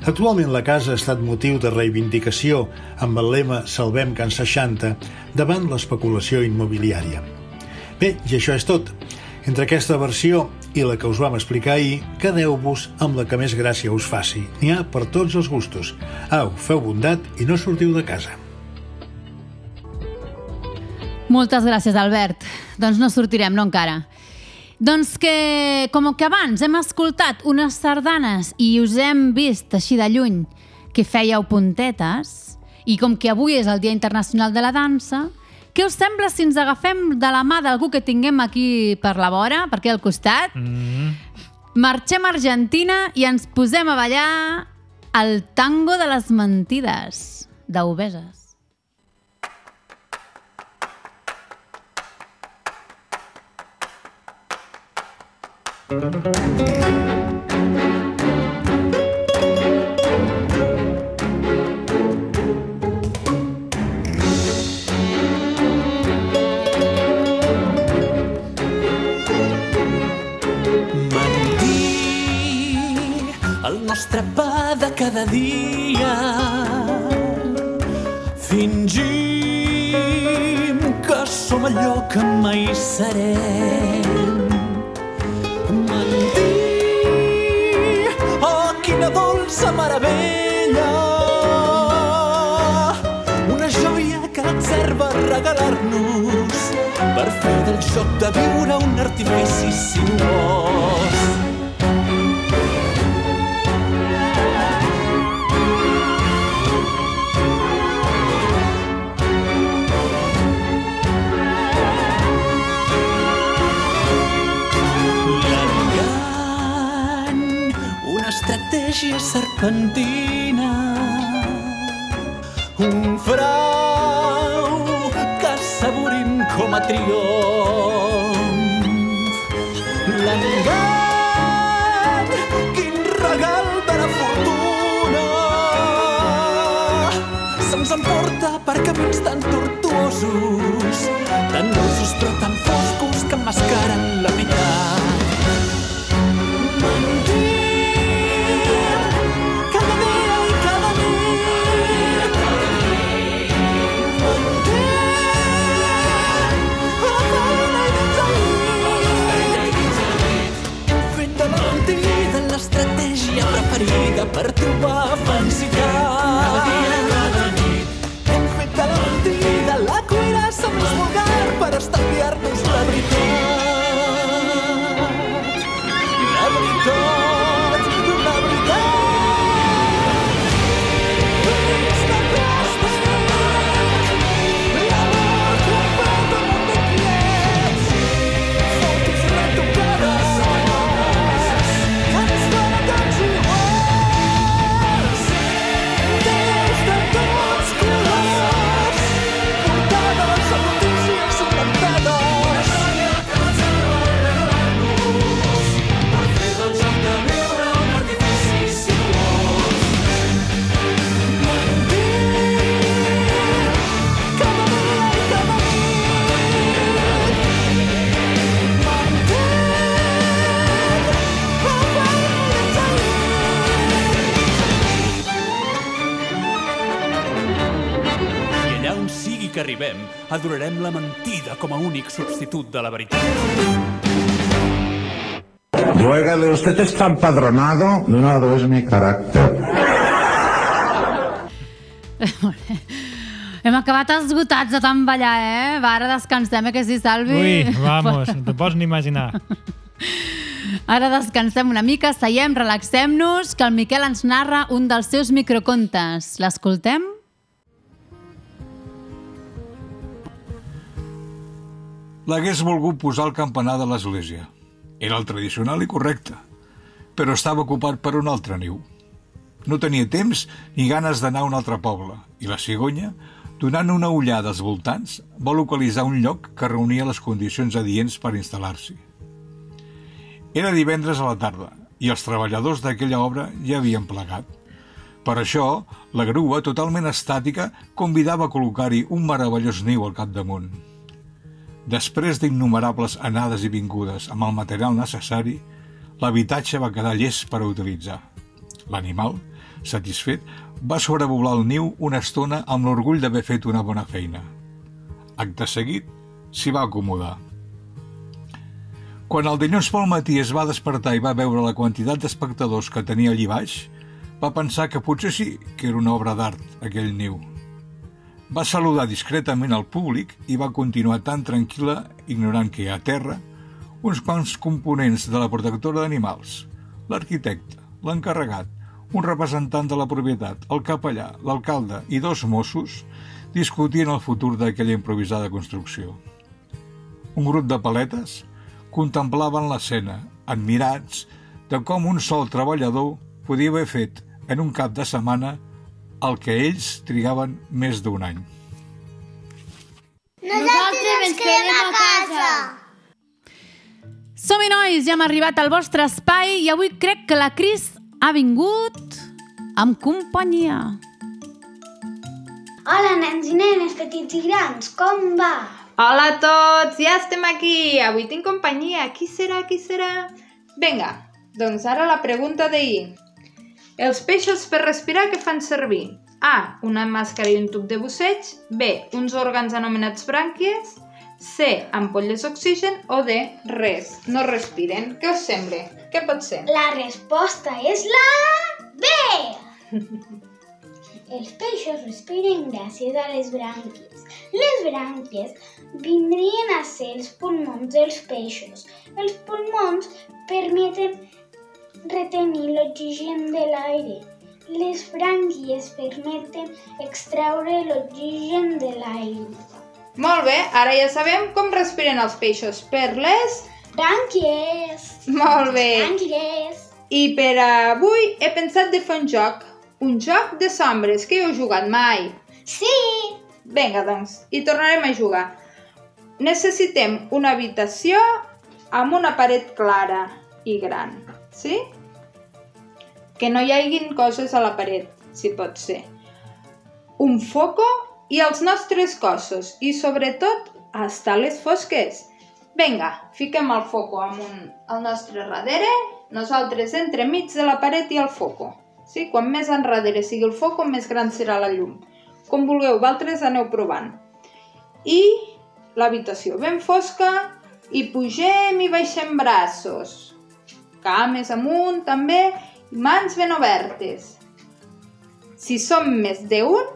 Actualment la casa ha estat motiu de reivindicació amb el lema Salvem Can 60 davant l'especulació immobiliària. Bé, i això és tot. Entre aquesta versió i la que us vam explicar ahir, quedeu-vos amb la que més gràcia us faci. N'hi ha per tots els gustos. Au, feu bondat i no sortiu de casa. Moltes gràcies, Albert. Doncs no sortirem, no encara. Doncs que, com que abans hem escoltat unes sardanes i us hem vist així de lluny que fèieu puntetes, i com que avui és el Dia Internacional de la Dansa, què us sembla si ens agafem de la mà d'algú que tinguem aquí per la vora, per aquí al costat, Mm. marxem a Argentina i ens posem a ballar el tango de les mentides, d'Obeses. Mentir de cada dia. Fingim que som allò que mai serem. Mentir, oh, quina dolça meravella. Una joia que l'atzar va regalar-nos per fer del joc de viure un artifici sinuós. Estratègia serpentina, un frau que assaborim com a triomf. Per trobar felicitat. Adorarem la mentida com a únic substitut de la veritat. Ruégale, usted está empadronado. No, no, es mi carácter. Hem acabat esgotats de tant ballar, eh? Va, ara descansem, eh, que sí, Salvi? Ui, vamos, no te pots ni imaginar. Ara descansem una mica, seiem, relaxem-nos, que el Miquel ens narra un dels seus microcontes. L'escoltem? L'hagués volgut posar al campanar de l'església. Era el tradicional i correcte, però estava ocupat per un altre niu. No tenia temps ni ganes d'anar a un altre poble, i la cigonya, donant una ullada als voltants, va localitzar un lloc que reunia les condicions adients per instal·lar-s'hi. Era divendres a la tarda, i els treballadors d'aquella obra ja havien plegat. Per això, la grua, totalment estàtica, convidava a col·locar-hi un meravellós niu al capdamunt. Després d'innumerables anades i vingudes amb el material necessari, l'habitatge va quedar llest per a utilitzar. L'animal, satisfet, va sobrevoblar el niu una estona amb l'orgull d'haver fet una bona feina. Acte seguit, s'hi va acomodar. Quan el dilluns pel matí es va despertar i va veure la quantitat d'espectadors que tenia allí baix, va pensar que potser sí que era una obra d'art, aquell niu. Va saludar discretament al públic i va continuar tan tranquil·la, ignorant que a terra uns quants components de la protectora d'animals, l'arquitecte, l'encarregat, un representant de la propietat, el capellà, l'alcalde i dos Mossos discutien el futur d'aquella improvisada construcció. Un grup de paletes contemplaven l'escena, admirats de com un sol treballador podia haver fet en un cap de setmana el que ells trigaven més d'un any. Nosaltres ens quedem a casa. Som-hi, nois! Ja hem arribat al vostre espai i avui crec que la Cris ha vingut amb companyia. Hola, nens i nenes, petits i grans, com va? Hola a tots, ja estem aquí. Avui tinc companyia. Qui serà, qui serà? Vinga, doncs ara la pregunta d'ahir. Els peixos per respirar que fan servir? A. Una màscara i un tub de busseig. B. Uns òrgans anomenats brànquies. C. Ampolles d'oxigen. O D. Res. No respiren. Què us sembla? Què pot ser? La resposta és la B! (laughs) Els peixos respiren gràcies a les brànquies. Les brànquies vindrien a ser els pulmons dels peixos. Els pulmons permeten retenir l'oxigen de l'aire. Les brànquies permeten extraure l'oxigen de l'aire. Molt bé, ara ja sabem com respiren els peixos per les... Brànquies! Molt bé! Brànquies! I per avui he pensat de fer un joc. Un joc de sombres, que heu jugat mai? Sí! Vinga, doncs, hi tornarem a jugar. Necessitem una habitació amb una paret clara i gran, sí? Que no hi haguin coses a la paret, si pot ser. Un foco i els nostres cossos i, sobretot, estar a les fosques. Vinga, fiquem el foco amb un, al nostre darrere, nosaltres entremig de la paret i el foco. Sí? Quan més enrere sigui el foco, més gran serà la llum. Com vulgueu, vosaltres aneu provant. I l'habitació ben fosca i pugem i baixem braços. Cames amunt també mans ben obertes. Si som més d'un,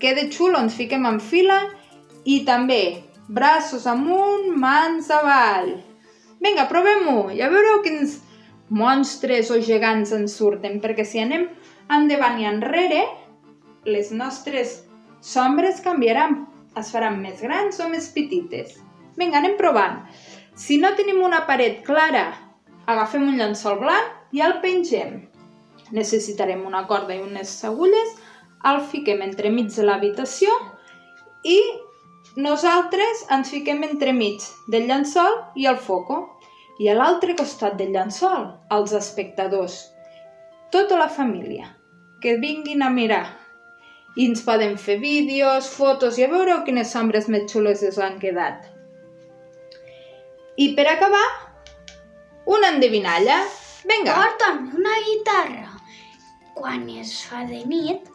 queda xulo, ens fiquem en fila i també braços amunt, mans avall. Vinga, provem-ho, ja veureu quins monstres o gegants en surten, perquè si anem endavant i enrere, les nostres sombres canviaran, es faran més grans o més petites. Vinga, anem provant. Si no tenim una paret clara, agafem un llençol blanc i el pengem. Necessitarem una corda i unes agulles, el fiquem entremig de l'habitació i nosaltres ens fiquem entremig del llençol i el foco i a l'altre costat del llençol, els espectadors. Tota la família, que vinguin a mirar. I ens poden fer vídeos, fotos, ja veureu quines sombres més xules es han quedat. I per acabar, una endevinalla. Vinga. Porta'm una guitarra. Quan es fa de nit,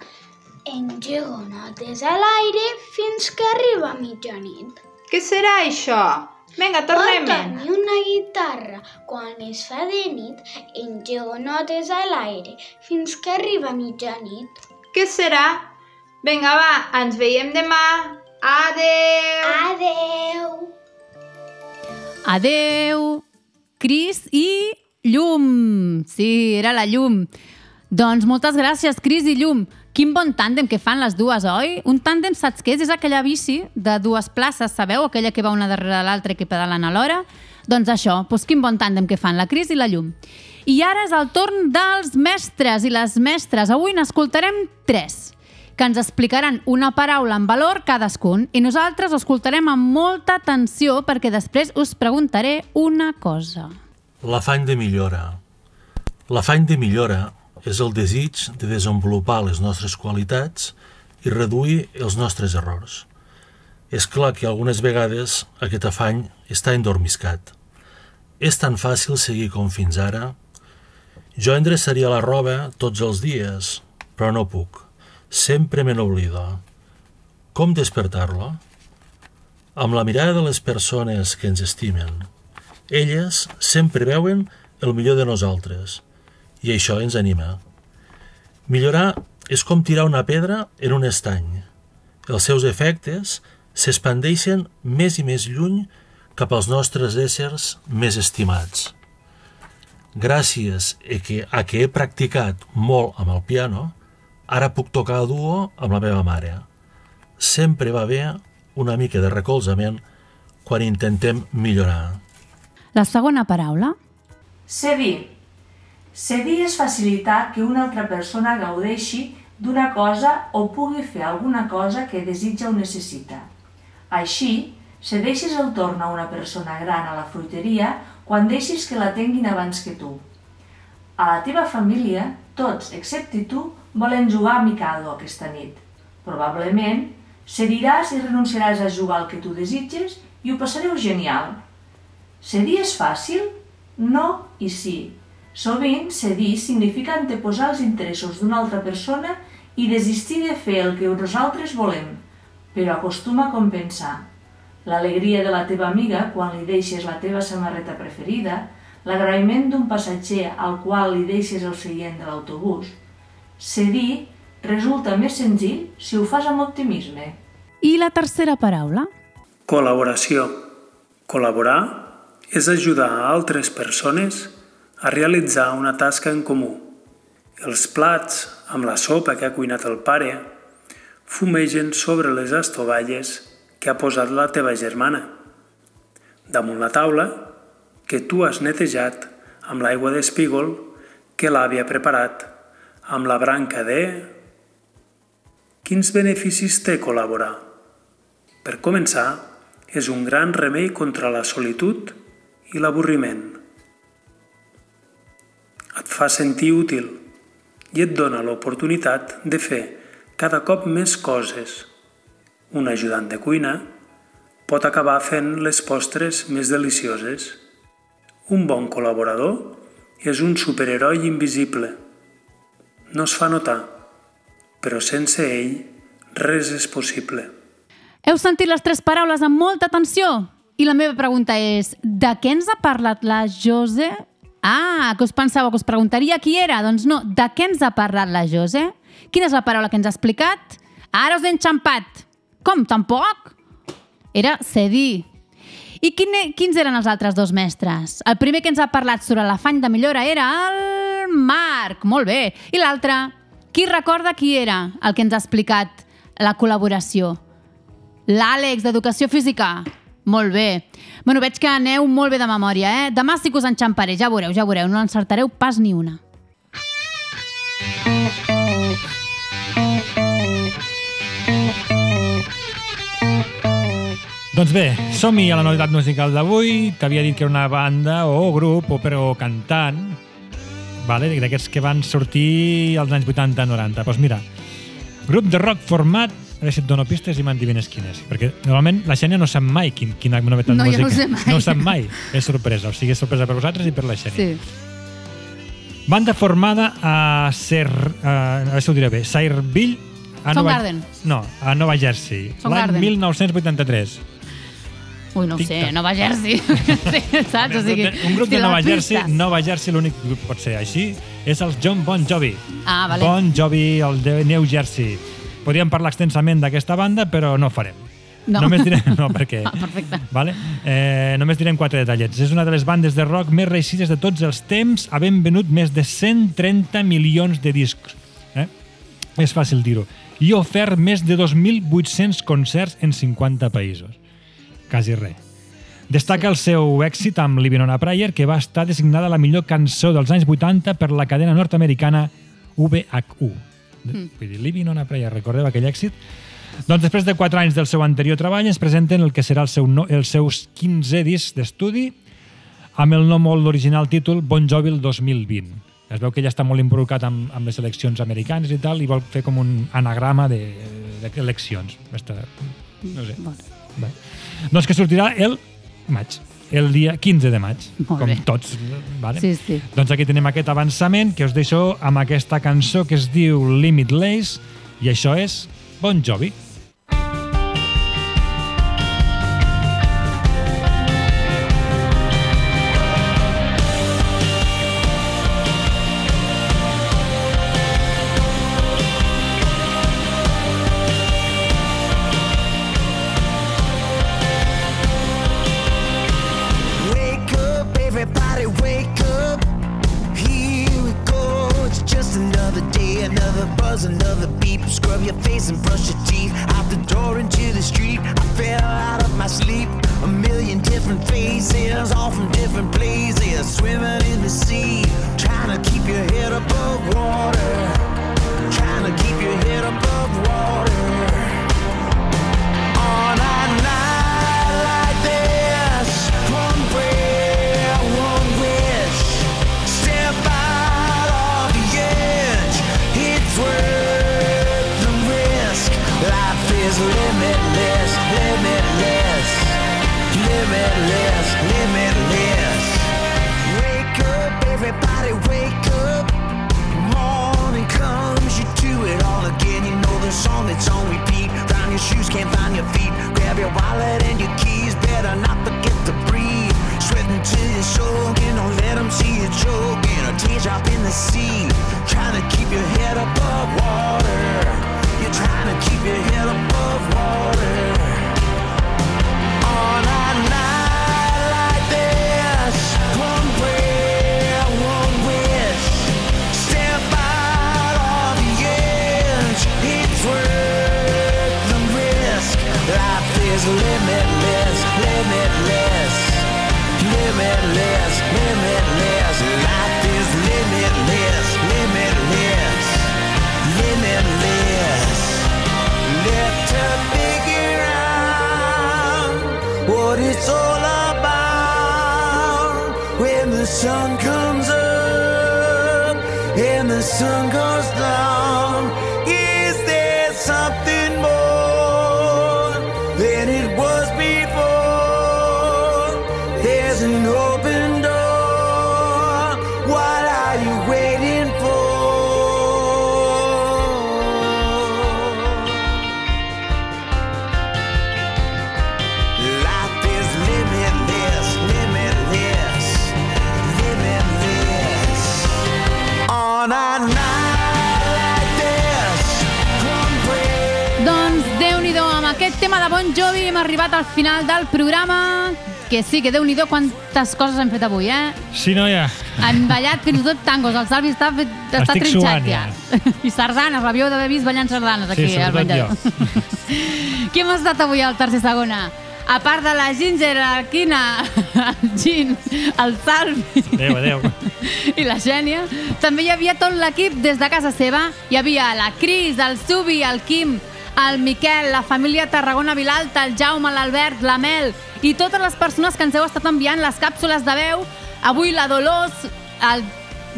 engego notes a l'aire fins que arriba a mitjanit. Què serà això? Vinga, tornem-hi. Porta'm una guitarra. Quan es fa de nit, engego notes a l'aire fins que arriba a mitjanit. Què serà? Vinga, va, ens veiem demà. Adeu! Adeu! Adeu, Cris i Llum. Sí, era la Llum. Doncs moltes gràcies, Cris i Llum. Quin bon tàndem que fan les dues, oi? Un tàndem, saps què és? És aquella bici de dues places, sabeu? Aquella que va una darrere l'altra i que pedalen alhora. Doncs això, doncs quin bon tàndem que fan la Cris i la Llum. I ara és el torn dels mestres i les mestres. Avui n'escoltarem tres que ens explicaran una paraula en valor cadascun i nosaltres ho escoltarem amb molta atenció perquè després us preguntaré una cosa. L'afany de millora. L'afany de millora és el desig de desenvolupar les nostres qualitats i reduir els nostres errors. És clar que algunes vegades aquest afany està endormiscat. És tan fàcil seguir com fins ara? Jo endreçaria la roba tots els dies, però no puc. Sempre me n'oblido. Com despertar-lo? Amb la mirada de les persones que ens estimen Elles sempre veuen el millor de nosaltres i això ens anima. Millorar és com tirar una pedra en un estany. Els seus efectes s'expandeixen més i més lluny cap als nostres éssers més estimats. Gràcies a que, a que he practicat molt amb el piano, ara puc tocar a duo amb la meva mare. Sempre va bé una mica de recolzament quan intentem millorar. La segona paraula? Cedir. Cedir és facilitar que una altra persona gaudeixi d'una cosa o pugui fer alguna cosa que desitja o necessita. Així, cedeixis el torn a una persona gran a la fruiteria quan deixis que la tinguin abans que tu. A la teva família, tots, excepte tu, volen jugar a Mikado aquesta nit. Probablement, cediràs i renunciaràs a jugar al que tu desitges i ho passareu genial. Cedir és fàcil? No i sí. Sovint, cedir significa anteposar els interessos d'una altra persona i desistir de fer el que nosaltres volem, però acostuma a compensar. L'alegria de la teva amiga quan li deixes la teva samarreta preferida, l'agraïment d'un passatger al qual li deixes el seient de l'autobús. Cedir resulta més senzill si ho fas amb optimisme. I la tercera paraula? Col·laboració. Col·laborar és ajudar a altres persones a realitzar una tasca en comú. Els plats, amb la sopa que ha cuinat el pare, fumegen sobre les estovalles que ha posat la teva germana. Damunt la taula, que tu has netejat amb l'aigua d'espígol que l'àvia preparat, amb la branca de... Quins beneficis té col·laborar? Per començar, és un gran remei contra la solitud i l'avorriment. Et fa sentir útil i et dona l'oportunitat de fer cada cop més coses. Un ajudant de cuina pot acabar fent les postres més delicioses. Un bon col·laborador és un superheroi invisible. No es fa notar, però sense ell res és possible. Heu sentit les tres paraules amb molta atenció? I la meva pregunta és, de què ens ha parlat la Jose? Ah, que us pensàveu que us preguntaria qui era? Doncs no, de què ens ha parlat la Jose? Quina és la paraula que ens ha explicat? Ara us he enxampat. Com, tampoc? Era cedir. I quin, quins eren els altres dos mestres? El primer que ens ha parlat sobre l'afany de millora era el Marc. Molt bé. I l'altre? Qui recorda qui era el que ens ha explicat la col·laboració? L'Àlex, d'Educació Física. Molt bé. Bueno, veig que aneu molt bé de memòria, eh? Demà sí que us enxamparé, ja veureu, ja veureu. No encertareu pas ni una. Doncs bé, som-hi a la novetat musical d'avui. T'havia dit que era una banda o grup o però cantant vale? d'aquests que van sortir als anys 80-90. Doncs mira, grup de rock format veure si et dono pistes i m'endivines quin és. Perquè normalment la Xènia no sap mai quin, quina novetat No, jo música. no ho sé mai. No sap mai. És sorpresa. O sigui, és sorpresa per vosaltres i per la Xènia. Sí. Banda formada a Ser... A, a veure si ho diré bé. Sairville... A Soundgarden. No, a Nova Jersey. L'any Soundgarden. 1983. Ui, no sé. Nova Jersey. (laughs) sí, saps? O sigui, un grup de Nova Jersey. Nova Jersey l'únic grup pot ser així, és el John Bon Jovi. Ah, vale. Bon Jovi, el de New Jersey. Podríem parlar extensament d'aquesta banda, però no ho farem. No. Només direm... (laughs) No, perquè... Ah, perfecte. Vale? Eh, només direm quatre detallets. És una de les bandes de rock més reixides de tots els temps, havent venut més de 130 milions de discs. Eh? És fàcil dir-ho. I ofert més de 2.800 concerts en 50 països. Quasi res. Destaca el seu èxit amb Living on a Prayer, que va estar designada la millor cançó dels anys 80 per la cadena nord-americana VH1. Mm. Vull dir, Living on a Prayer, recordeu aquell èxit? Doncs després de 4 anys del seu anterior treball ens presenten el que serà el seu no, els seus 15 discs d'estudi amb el no molt original títol Bon Jovi el 2020. Es veu que ella està molt involucrat amb, amb les eleccions americanes i tal i vol fer com un anagrama d'eleccions. De, Està, no sé. Bé. Doncs que sortirà el maig, el dia 15 de maig, Molt com bé. tots. Vale? Sí, sí. Doncs aquí tenim aquest avançament que us deixo amb aquesta cançó que es diu Limitless i això és Bon Jovi. Is limitless, limitless, limitless, limitless. Wake up, everybody, wake up. Morning comes, you do it all again. You know the song that's on repeat. Round your shoes, can't find your feet. Grab your wallet and your keys. Better not forget to breathe. Sweating till you're soaking. Don't let them see you choking. A teardrop in the sea. Trying to keep your head above water. You're trying to keep your head above water. On a night like this, one one wish. Step out the edge. It's worth the risk. Life is limitless, limitless, limitless, limitless. Life is limitless, limitless, limitless. Let her figure out what it's all about when the sun comes up and the sun goes down. Tema de Bon Jovi hem arribat al final del programa. Que sí, que déu-n'hi-do quantes coses hem fet avui, eh? Sí, noia. Han ballat fins i tot tangos, el Salvi està, fet, està Estic trinxat suant, ja. I sardanes, l'havíeu d'haver vist ballant sardanes aquí Sí, al menjador. (laughs) Qui hem estat avui al tercer segona? A part de la Ginger, la Quina, el Gin, el Salvi Adéu, adéu. i la Xènia, també hi havia tot l'equip des de casa seva. Hi havia la Cris, el Subi, el Quim, el Miquel, la família Tarragona Vilalta, el Jaume, l'Albert, la Mel i totes les persones que ens heu estat enviant les càpsules de veu. Avui la Dolors, el,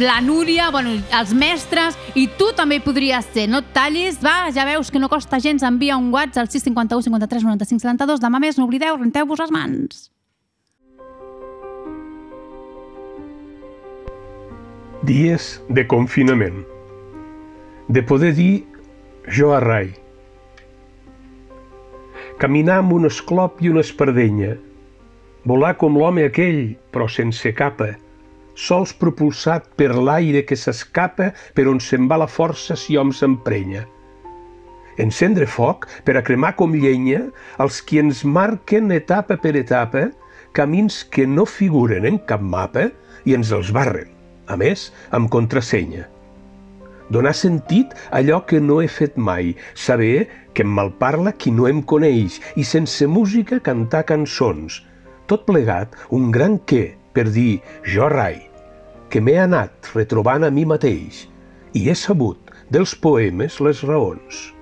la Núria, bueno, els mestres, i tu també hi podries ser. No et tallis, va, ja veus que no costa gens, envia un WhatsApp al 651 53 95 72. Demà més, no oblideu, renteu-vos les mans. Dies de confinament. De poder dir jo a rai. Caminar amb un esclop i una espardenya. Volar com l'home aquell, però sense capa. Sols propulsat per l'aire que s'escapa per on se'n va la força si hom s'emprenya. Encendre foc per a cremar com llenya els qui ens marquen etapa per etapa camins que no figuren en cap mapa i ens els barren, a més, amb contrasenya. Donar sentit a allò que no he fet mai, saber que em malparla qui no em coneix i sense música cantar cançons. Tot plegat un gran què per dir jo rai, que m'he anat retrobant a mi mateix i he sabut dels poemes les raons.